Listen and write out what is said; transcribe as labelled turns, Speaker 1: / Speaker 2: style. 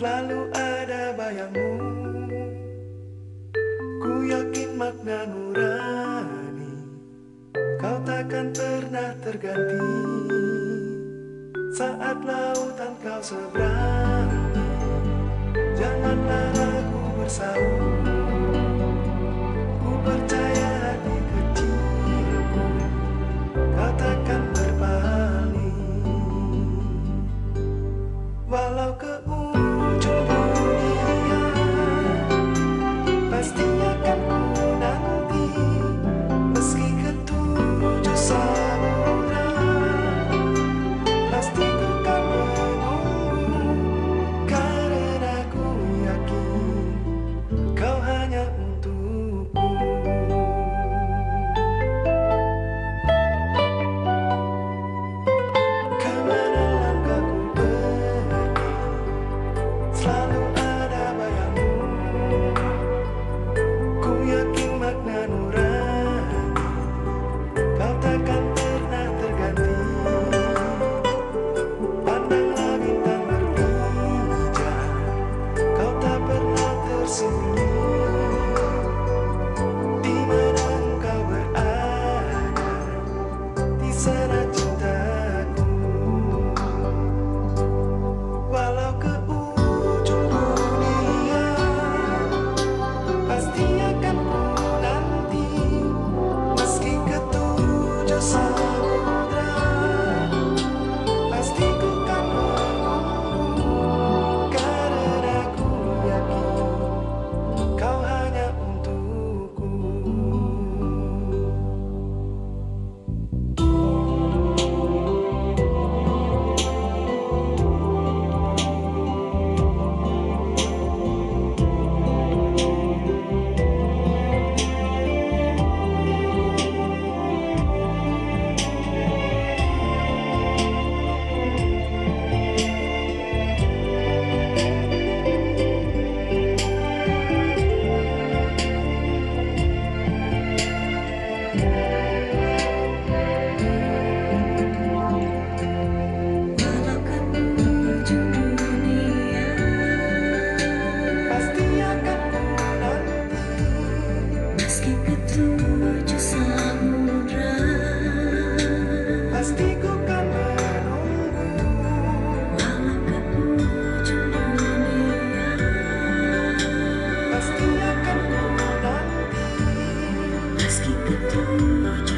Speaker 1: Selalu ada bayangmu. Ku yakin makna nurani Kau takkan pernah terganti. Saat lautan kau
Speaker 2: seberang done much.